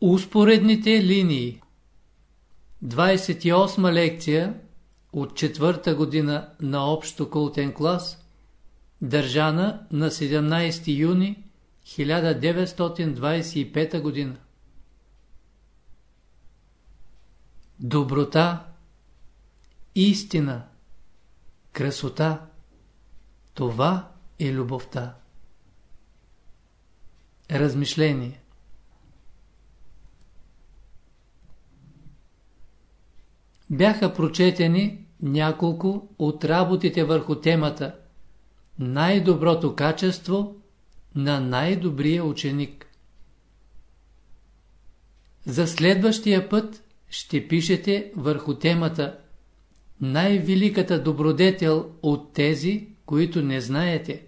Успоредните линии 28 лекция от четвърта година на общо култен клас, държана на 17 юни 1925 година. Доброта, истина, красота – това е любовта. Размишление Бяха прочетени няколко от работите върху темата Най-доброто качество на най-добрия ученик. За следващия път ще пишете върху темата Най-великата добродетел от тези, които не знаете.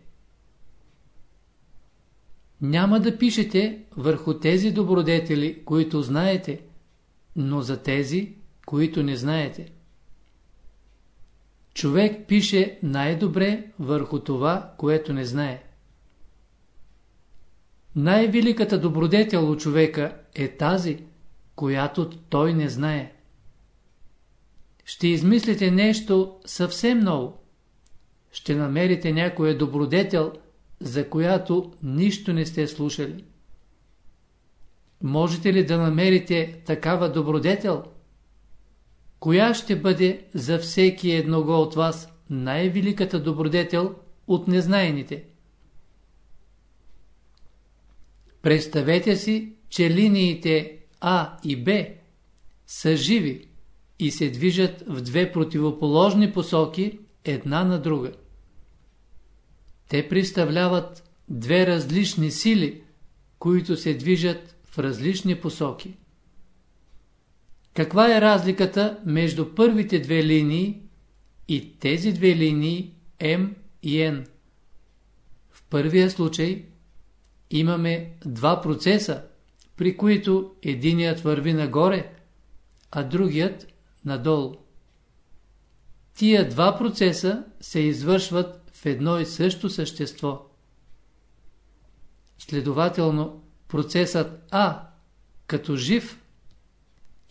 Няма да пишете върху тези добродетели, които знаете, но за тези, които не знаете. Човек пише най-добре върху това, което не знае. Най-великата добродетел у човека е тази, която той не знае. Ще измислите нещо съвсем ново. Ще намерите някоя добродетел, за която нищо не сте слушали. Можете ли да намерите такава добродетел? Коя ще бъде за всеки едного от вас най-великата добродетел от незнайните? Представете си, че линиите А и Б са живи и се движат в две противоположни посоки една на друга. Те представляват две различни сили, които се движат в различни посоки. Каква е разликата между първите две линии и тези две линии М и N? В първия случай имаме два процеса, при които единият върви нагоре, а другият надолу. Тия два процеса се извършват в едно и също същество. Следователно, процесът А като жив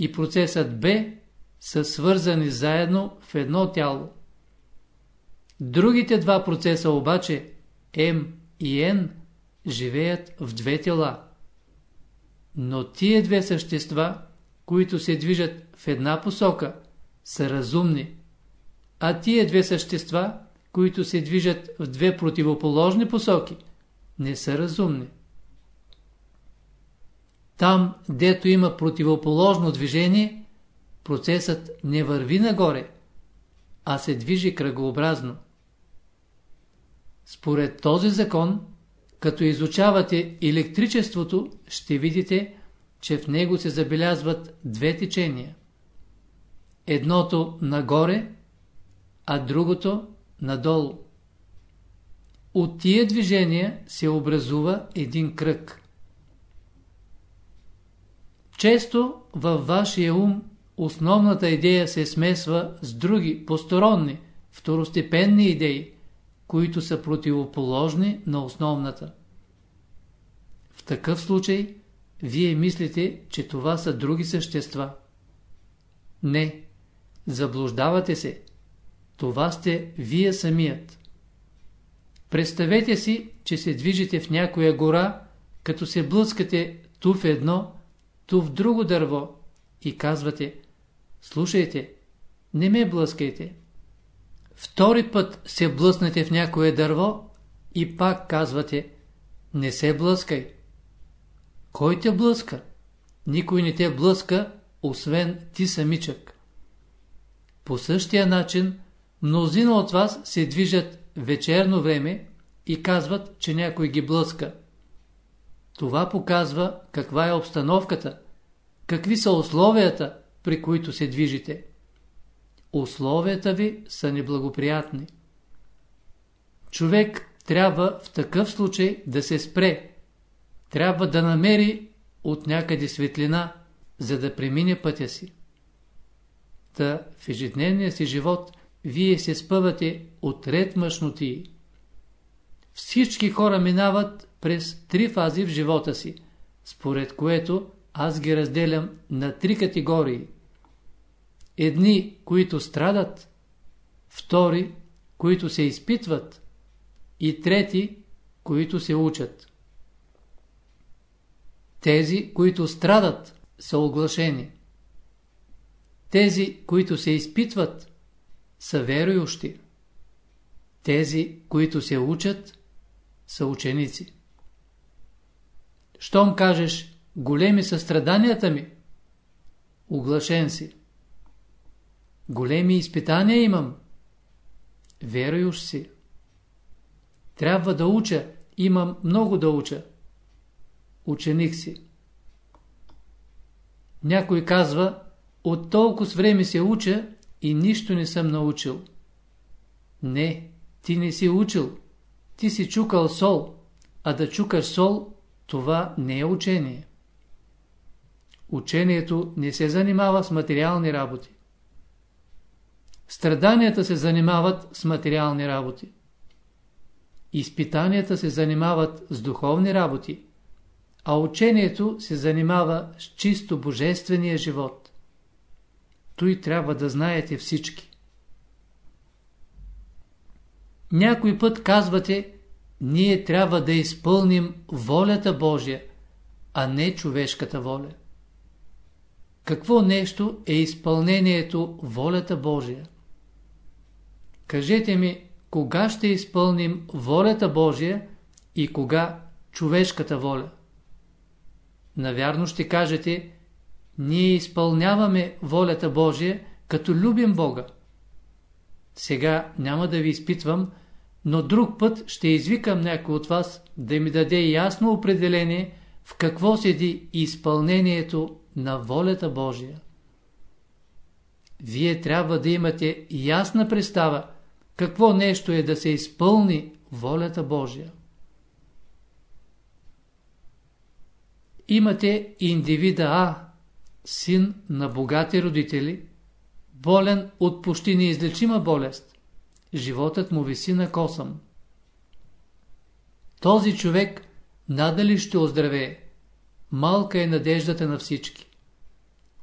и процесът Б са свързани заедно в едно тяло. Другите два процеса обаче, М и Н, живеят в две тела. Но тия две същества, които се движат в една посока, са разумни, а тия две същества, които се движат в две противоположни посоки, не са разумни. Там, дето има противоположно движение, процесът не върви нагоре, а се движи кръгообразно. Според този закон, като изучавате електричеството, ще видите, че в него се забелязват две течения. Едното нагоре, а другото надолу. От тия движения се образува един кръг. Често във вашия ум основната идея се смесва с други, посторонни, второстепенни идеи, които са противоположни на основната. В такъв случай, вие мислите, че това са други същества. Не, заблуждавате се. Това сте вие самият. Представете си, че се движите в някоя гора, като се блъскате ту в едно, ту в друго дърво и казвате Слушайте, не ме блъскайте. Втори път се блъснете в някое дърво и пак казвате Не се блъскай. Кой те блъска? Никой не те блъска, освен ти самичък. По същия начин, мнозина от вас се движат вечерно време и казват, че някой ги блъска. Това показва каква е обстановката, какви са условията, при които се движите. Условията ви са неблагоприятни. Човек трябва в такъв случай да се спре. Трябва да намери от някъде светлина, за да премине пътя си. Та в ежедневния си живот вие се спъвате от ред мъжноти. Всички хора минават през три фази в живота си, според което аз ги разделям на три категории. Едни, които страдат, втори, които се изпитват и трети, които се учат. Тези, които страдат, са оглашени. Тези, които се изпитват, са верующи. Тези, които се учат, са ученици. Щом кажеш, големи са страданията ми, оглашен си. Големи изпитания имам, верующ си. Трябва да уча, имам много да уча. Ученик си. Някой казва, от толкова време се уча и нищо не съм научил. Не, ти не си учил. Ти си чукал сол, а да чукаш сол, това не е учение. Учението не се занимава с материални работи. Страданията се занимават с материални работи. Изпитанията се занимават с духовни работи, а учението се занимава с чисто божествения живот. Той трябва да знаете всички. Някой път казвате, ние трябва да изпълним волята Божия, а не човешката воля. Какво нещо е изпълнението волята Божия? Кажете ми, кога ще изпълним волята Божия и кога човешката воля? Навярно ще кажете, ние изпълняваме волята Божия, като любим Бога. Сега няма да ви изпитвам, но друг път ще извикам някой от вас да ми даде ясно определение в какво седи изпълнението на волята Божия. Вие трябва да имате ясна представа какво нещо е да се изпълни волята Божия. Имате индивида А, син на богати родители, болен от почти неизлечима болест. Животът му виси на косъм. Този човек надали ще оздравее. Малка е надеждата на всички.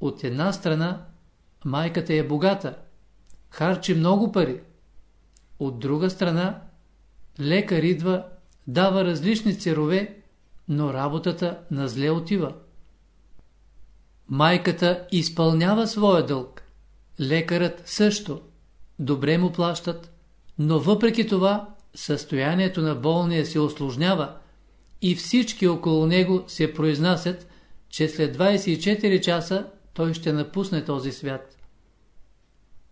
От една страна, майката е богата, харчи много пари. От друга страна, лекар идва, дава различни церове, но работата на зле отива. Майката изпълнява своя дълг. Лекарът също. Добре му плащат, но въпреки това състоянието на болния се осложнява и всички около него се произнасят, че след 24 часа той ще напусне този свят.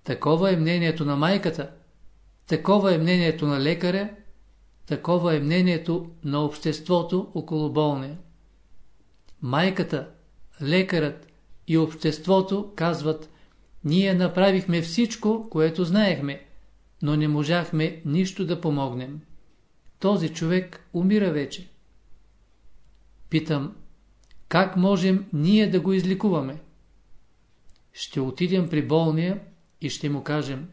Такова е мнението на майката, такова е мнението на лекаря, такова е мнението на обществото около болния. Майката, лекарът и обществото казват, ние направихме всичко, което знаехме, но не можахме нищо да помогнем. Този човек умира вече. Питам, как можем ние да го изликуваме? Ще отидем при болния и ще му кажем,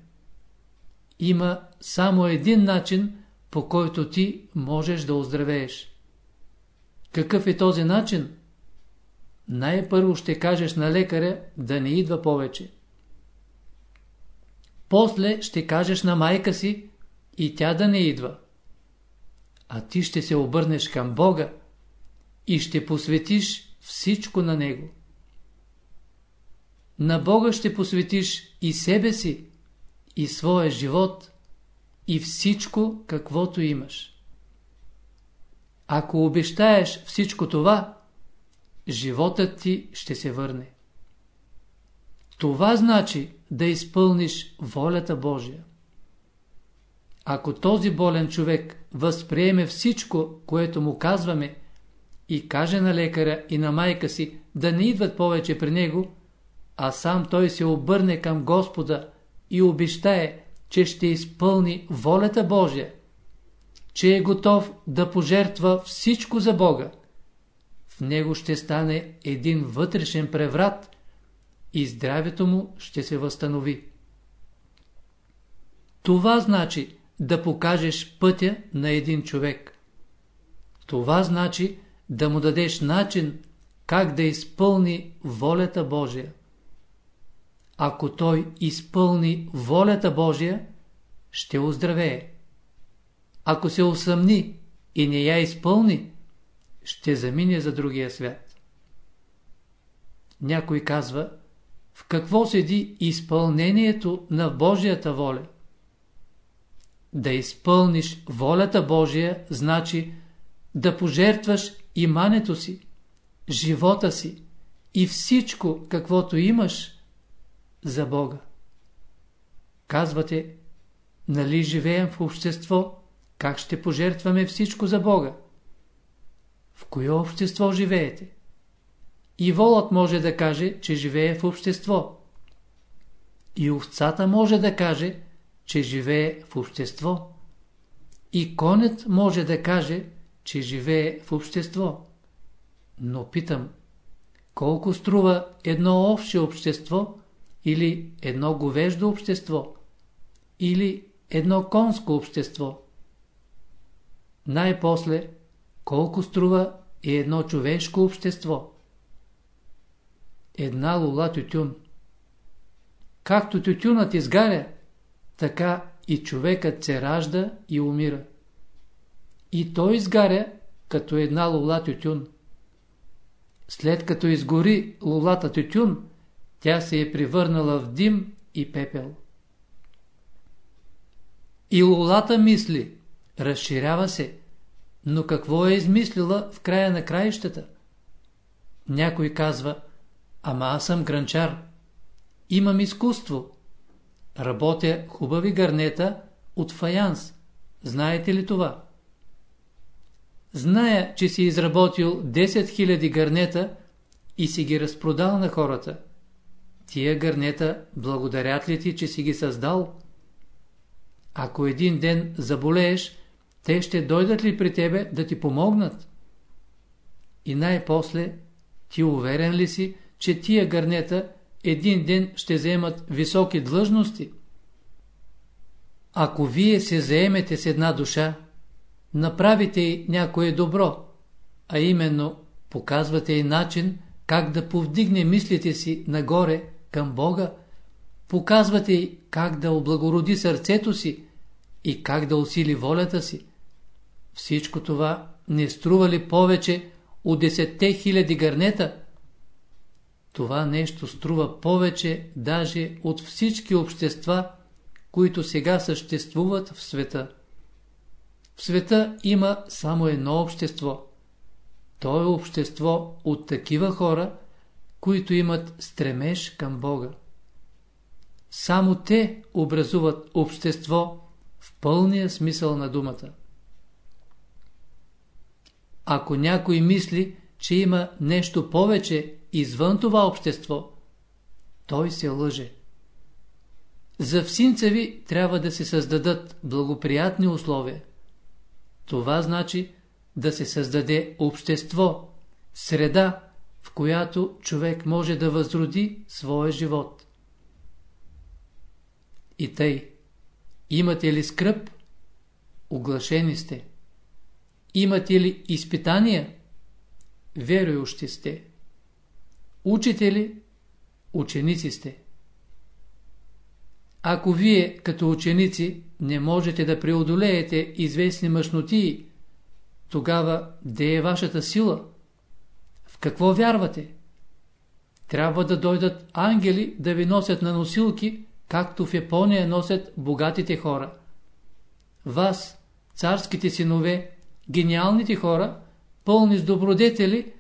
има само един начин, по който ти можеш да оздравееш. Какъв е този начин? Най-първо ще кажеш на лекаря да не идва повече. После ще кажеш на майка си и тя да не идва. А ти ще се обърнеш към Бога и ще посветиш всичко на Него. На Бога ще посветиш и себе си, и своя живот, и всичко, каквото имаш. Ако обещаеш всичко това, животът ти ще се върне. Това значи да изпълниш волята Божия. Ако този болен човек възприеме всичко, което му казваме, и каже на лекаря и на майка си да не идват повече при него, а сам той се обърне към Господа и обещае, че ще изпълни волята Божия, че е готов да пожертва всичко за Бога, в него ще стане един вътрешен преврат и здравето му ще се възстанови. Това значи да покажеш пътя на един човек. Това значи да му дадеш начин как да изпълни волята Божия. Ако той изпълни волята Божия, ще оздравее. Ако се усъмни и не я изпълни, ще замине за другия свят. Някой казва, в какво седи изпълнението на Божията воля? Да изпълниш волята Божия, значи да пожертваш имането си, живота си и всичко, каквото имаш за Бога. Казвате, нали живеем в общество, как ще пожертваме всичко за Бога? В кое общество живеете? И волът може да каже, че живее в общество. И овцата може да каже, че живее в общество. И конят може да каже, че живее в общество. Но питам, колко струва едно общо общество или едно говеждо общество или едно конско общество? Най-после, колко струва и едно човешко общество? Една лула тютюн. Както тютюнът изгаря, така и човекът се ражда и умира. И той изгаря като една лула тютюн. След като изгори лулата тютюн, тя се е превърнала в дим и пепел. И лулата мисли, разширява се, но какво е измислила в края на краищата? Някой казва, ама аз съм гранчар, имам изкуство, работя хубави гарнета от фаянс, знаете ли това? Зная, че си изработил 10 000 гарнета и си ги разпродал на хората. Тия гарнета благодарят ли ти, че си ги създал? Ако един ден заболееш, те ще дойдат ли при тебе да ти помогнат? И най-после, ти уверен ли си, че тия гарнета един ден ще заемат високи длъжности? Ако вие се заемете с една душа, направите й някое добро, а именно показвате й начин как да повдигне мислите си нагоре към Бога, показвате й как да облагороди сърцето си и как да усили волята си. Всичко това не струва ли повече от десетте хиляди гърнета? Това нещо струва повече даже от всички общества, които сега съществуват в света. В света има само едно общество. То е общество от такива хора, които имат стремеж към Бога. Само те образуват общество в пълния смисъл на думата. Ако някой мисли, че има нещо повече извън това общество, той се лъже. За всинца ви трябва да се създадат благоприятни условия. Това значи да се създаде общество, среда, в която човек може да възроди своя живот. И тъй, имате ли скръп? Оглашени сте. Имате ли изпитания? Верующи сте. Учите ли? Ученици сте. Ако вие, като ученици, не можете да преодолеете известни мъжнотии, тогава де е вашата сила? В какво вярвате? Трябва да дойдат ангели да ви носят на носилки, както в Япония носят богатите хора. Вас, царските синове, гениалните хора, пълни с добродетели,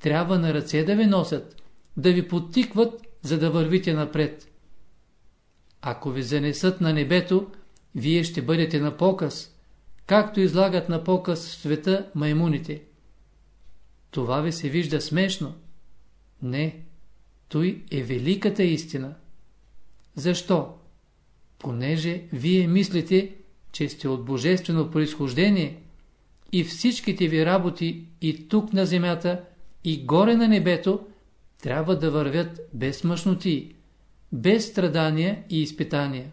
трябва на ръце да ви носят, да ви подтикват, за да вървите напред. Ако ви занесат на небето, вие ще бъдете на показ, както излагат на показ в света маймуните. Това ви се вижда смешно. Не, той е великата истина. Защо? Понеже вие мислите, че сте от божествено происхождение и всичките ви работи и тук на земята, и горе на небето трябва да вървят без мъжноти, без страдания и изпитания.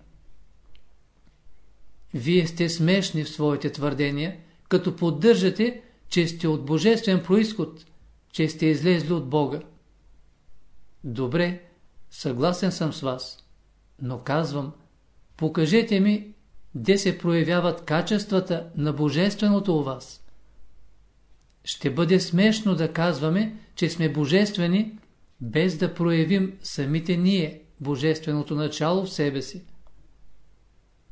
Вие сте смешни в своите твърдения, като поддържате, че сте от божествен происход, че сте излезли от Бога. Добре, съгласен съм с вас, но казвам, покажете ми, де се проявяват качествата на Божественото у вас. Ще бъде смешно да казваме, че сме божествени, без да проявим самите ние Божественото начало в себе си.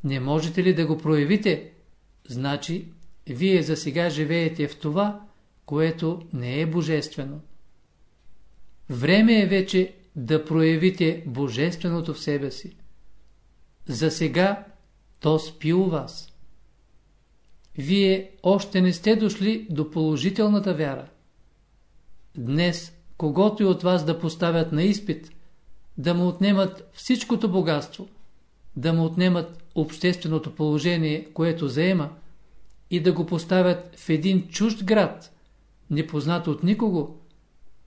Не можете ли да го проявите? Значи, вие за сега живеете в това, което не е божествено. Време е вече да проявите божественото в себе си. За сега то спи у вас. Вие още не сте дошли до положителната вяра. Днес, когато и от вас да поставят на изпит, да му отнемат всичкото богатство, да му отнемат общественото положение, което заема, и да го поставят в един чужд град, непознат от никого,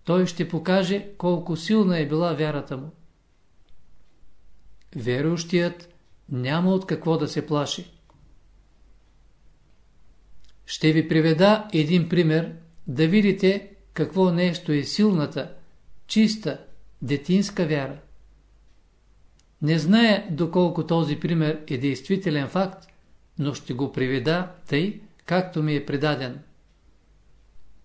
той ще покаже колко силна е била вярата му. Верующият няма от какво да се плаши. Ще ви приведа един пример, да видите какво нещо е силната, чиста, детинска вяра. Не зная доколко този пример е действителен факт, но ще го приведа тъй, както ми е предаден.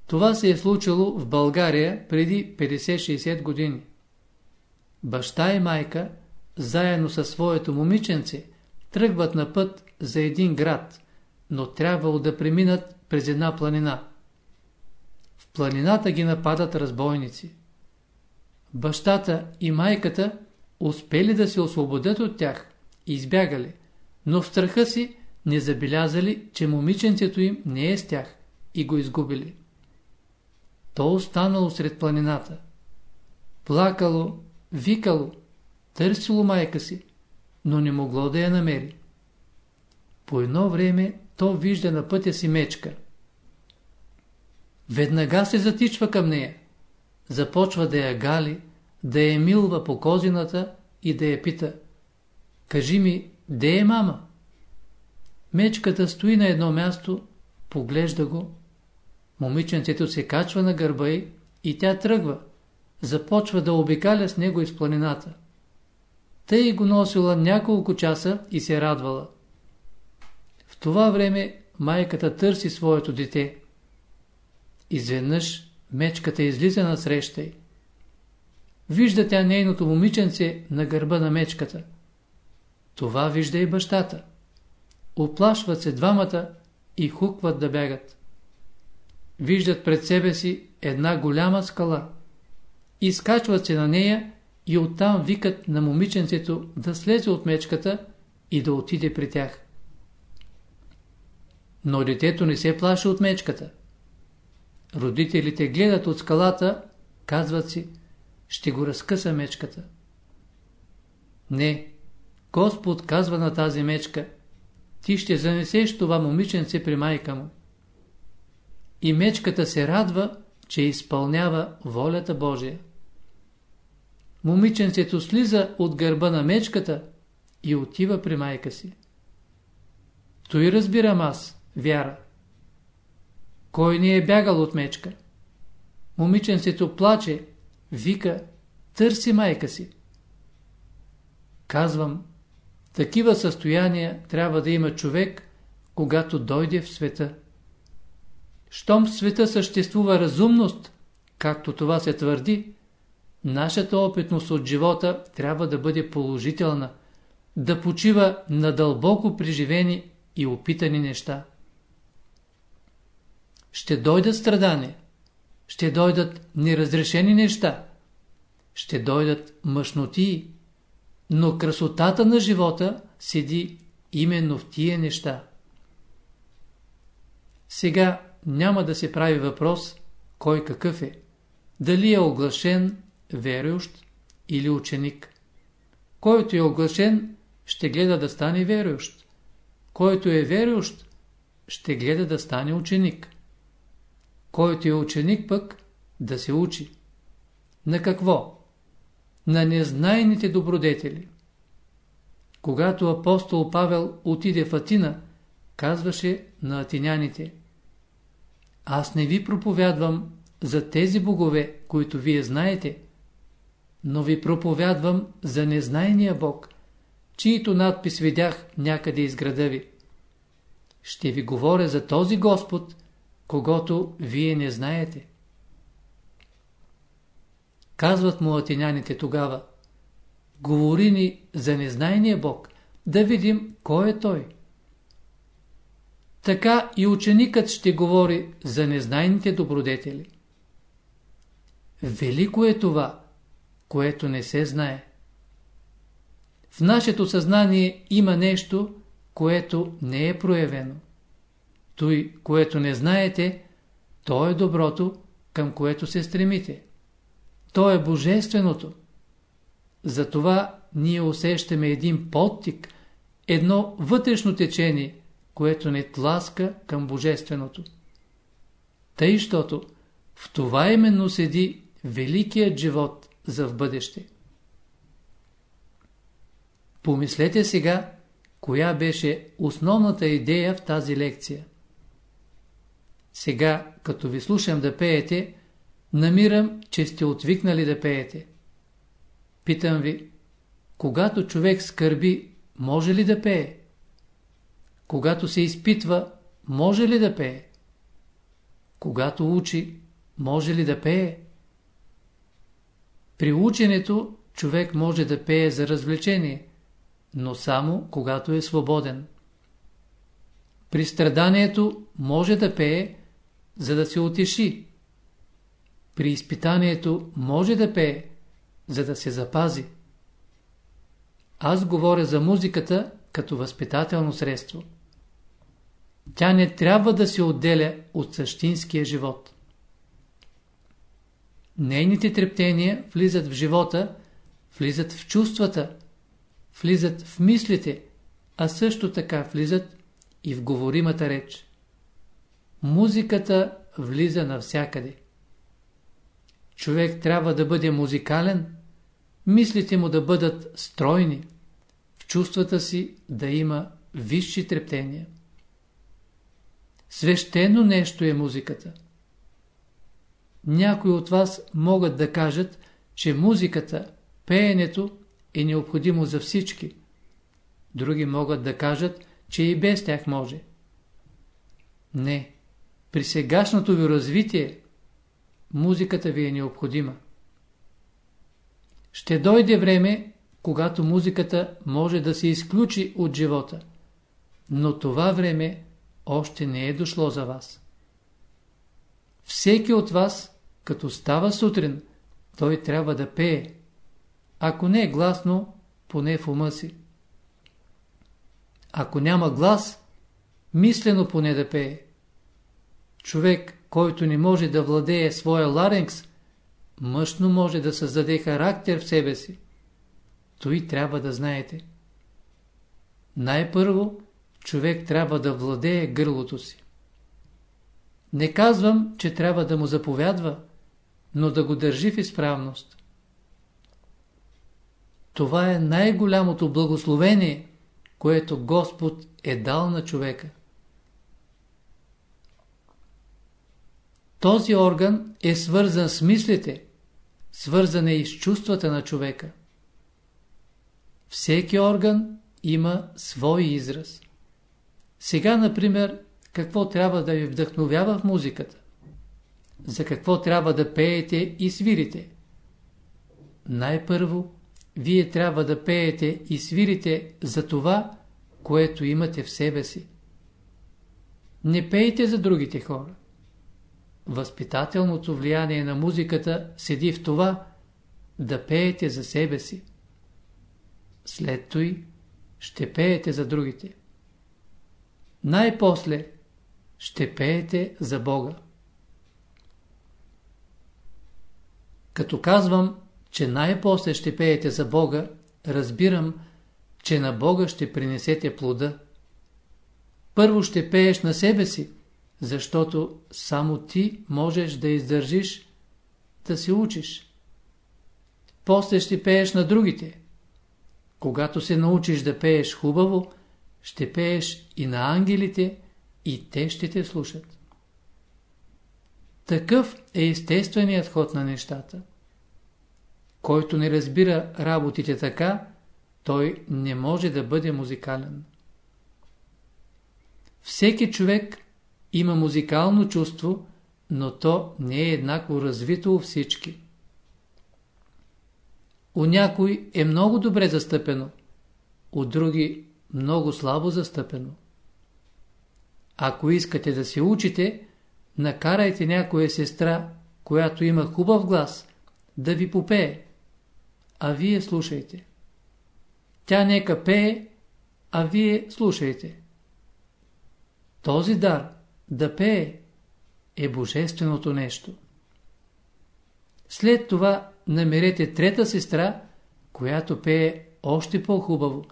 Това се е случило в България преди 50-60 години. Баща и майка, заедно със своето момиченце, тръгват на път за един град, но трябвало да преминат през една планина. Планината ги нападат разбойници. Бащата и майката успели да се освободят от тях и избягали, но в страха си не забелязали, че момиченцето им не е с тях и го изгубили. То останало сред планината. Плакало, викало, търсило майка си, но не могло да я намери. По едно време то вижда на пътя си мечка. Веднага се затичва към нея. Започва да я гали, да я милва по козината и да я пита. Кажи ми, де е мама? Мечката стои на едно място, поглежда го. Момиченцето се качва на гърба й и тя тръгва. Започва да обикаля с него из планината. Тъй го носила няколко часа и се радвала. В това време майката търси своето дете. Изведнъж мечката излиза на среща й. Вижда тя нейното момиченце на гърба на мечката. Това вижда и бащата. Оплашват се двамата и хукват да бягат. Виждат пред себе си една голяма скала. Изкачват се на нея и оттам викат на момиченцето да слезе от мечката и да отиде при тях. Но детето не се плаши от мечката. Родителите гледат от скалата, казват си, ще го разкъса мечката. Не, Господ казва на тази мечка, ти ще занесеш това момиченце при майка му. И мечката се радва, че изпълнява волята Божия. Момиченцето слиза от гърба на мечката и отива при майка си. Той разбирам аз, вяра. Кой ни е бягал от мечка? Момиченцето плаче, вика, търси майка си. Казвам, такива състояния трябва да има човек, когато дойде в света. Щом в света съществува разумност, както това се твърди, нашата опитност от живота трябва да бъде положителна, да почива на дълбоко преживени и опитани неща. Ще дойдат страдания, ще дойдат неразрешени неща, ще дойдат мъжноти, но красотата на живота седи именно в тия неща. Сега няма да се прави въпрос кой какъв е, дали е оглашен, верующ или ученик. Който е оглашен, ще гледа да стане верующ. Който е верующ, ще гледа да стане ученик. Който е ученик пък, да се учи. На какво? На незнайните добродетели. Когато апостол Павел отиде в Атина, казваше на атиняните Аз не ви проповядвам за тези богове, които вие знаете, но ви проповядвам за незнайния Бог, чието надпис видях някъде из града ви. Ще ви говоря за този Господ, когато вие не знаете. Казват му атиняните тогава, говори ни за незнайния Бог, да видим кой е Той. Така и ученикът ще говори за незнайните добродетели. Велико е това, което не се знае. В нашето съзнание има нещо, което не е проявено. Той, което не знаете, то е доброто, към което се стремите. То е божественото. Затова ние усещаме един подтик, едно вътрешно течение, което не тласка към божественото. Тъй, щото в това именно седи великият живот за в бъдеще. Помислете сега, коя беше основната идея в тази лекция. Сега, като ви слушам да пеете, намирам, че сте отвикнали да пеете. Питам ви, когато човек скърби, може ли да пее? Когато се изпитва, може ли да пее? Когато учи, може ли да пее? При ученето човек може да пее за развлечение, но само когато е свободен. При страданието може да пее, за да се утеши. При изпитанието може да пее, за да се запази. Аз говоря за музиката като възпитателно средство. Тя не трябва да се отделя от същинския живот. Нейните трептения влизат в живота, влизат в чувствата, влизат в мислите, а също така влизат и в говоримата реч. Музиката влиза навсякъде. Човек трябва да бъде музикален, мислите му да бъдат стройни, в чувствата си да има висши трептения. Свещено нещо е музиката. Някои от вас могат да кажат, че музиката, пеенето е необходимо за всички. Други могат да кажат, че и без тях може. Не. При сегашното ви развитие музиката ви е необходима. Ще дойде време, когато музиката може да се изключи от живота, но това време още не е дошло за вас. Всеки от вас, като става сутрин, той трябва да пее. Ако не е гласно, поне в ума си. Ако няма глас, мислено поне да пее. Човек, който не може да владее своя ларенкс, мъжно може да създаде характер в себе си. Той трябва да знаете. Най-първо, човек трябва да владее гърлото си. Не казвам, че трябва да му заповядва, но да го държи в изправност. Това е най-голямото благословение, което Господ е дал на човека. Този орган е свързан с мислите, свързан е и с чувствата на човека. Всеки орган има свой израз. Сега, например, какво трябва да ви вдъхновява в музиката? За какво трябва да пеете и свирите? Най-първо, вие трябва да пеете и свирите за това, което имате в себе си. Не пейте за другите хора. Възпитателното влияние на музиката седи в това да пеете за себе си. След той ще пеете за другите. Най-после ще пеете за Бога. Като казвам, че най-после ще пеете за Бога, разбирам, че на Бога ще принесете плода. Първо ще пееш на себе си, защото само ти можеш да издържиш, да се учиш. После ще пееш на другите. Когато се научиш да пееш хубаво, ще пееш и на ангелите, и те ще те слушат. Такъв е естественият ход на нещата. Който не разбира работите така, той не може да бъде музикален. Всеки човек има музикално чувство, но то не е еднакво развито у всички. У някой е много добре застъпено, у други много слабо застъпено. Ако искате да се учите, накарайте някоя сестра, която има хубав глас, да ви попее, а вие слушайте. Тя нека пее, а вие слушайте. Този дар да пее е божественото нещо. След това намерете трета сестра, която пее още по-хубаво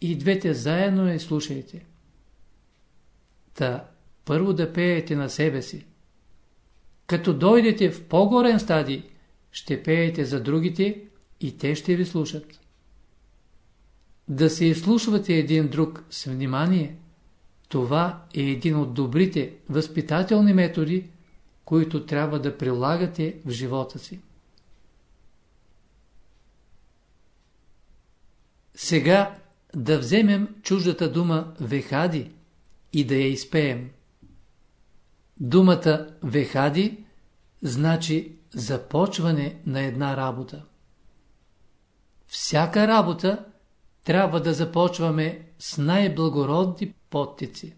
и двете заедно я слушайте. Та първо да пеете на себе си. Като дойдете в по-горен стадий, ще пеете за другите и те ще ви слушат. Да се изслушвате един друг с внимание, това е един от добрите възпитателни методи, които трябва да прилагате в живота си. Сега да вземем чуждата дума вехади и да я изпеем. Думата вехади значи започване на една работа. Всяка работа трябва да започваме с най-благородни подтици.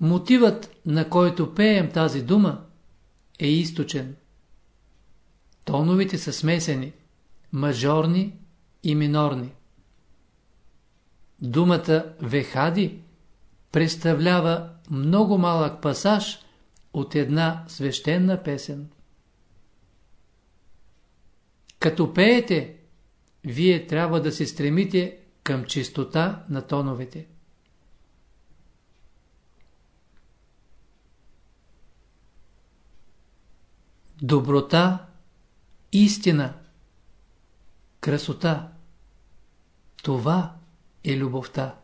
Мотивът, на който пеем тази дума, е източен. Тоновете са смесени, мажорни и минорни. Думата Вехади представлява много малък пасаж от една свещена песен. Като пеете, вие трябва да се стремите към чистота на тоновете. Доброта, истина, красота – това е любовта.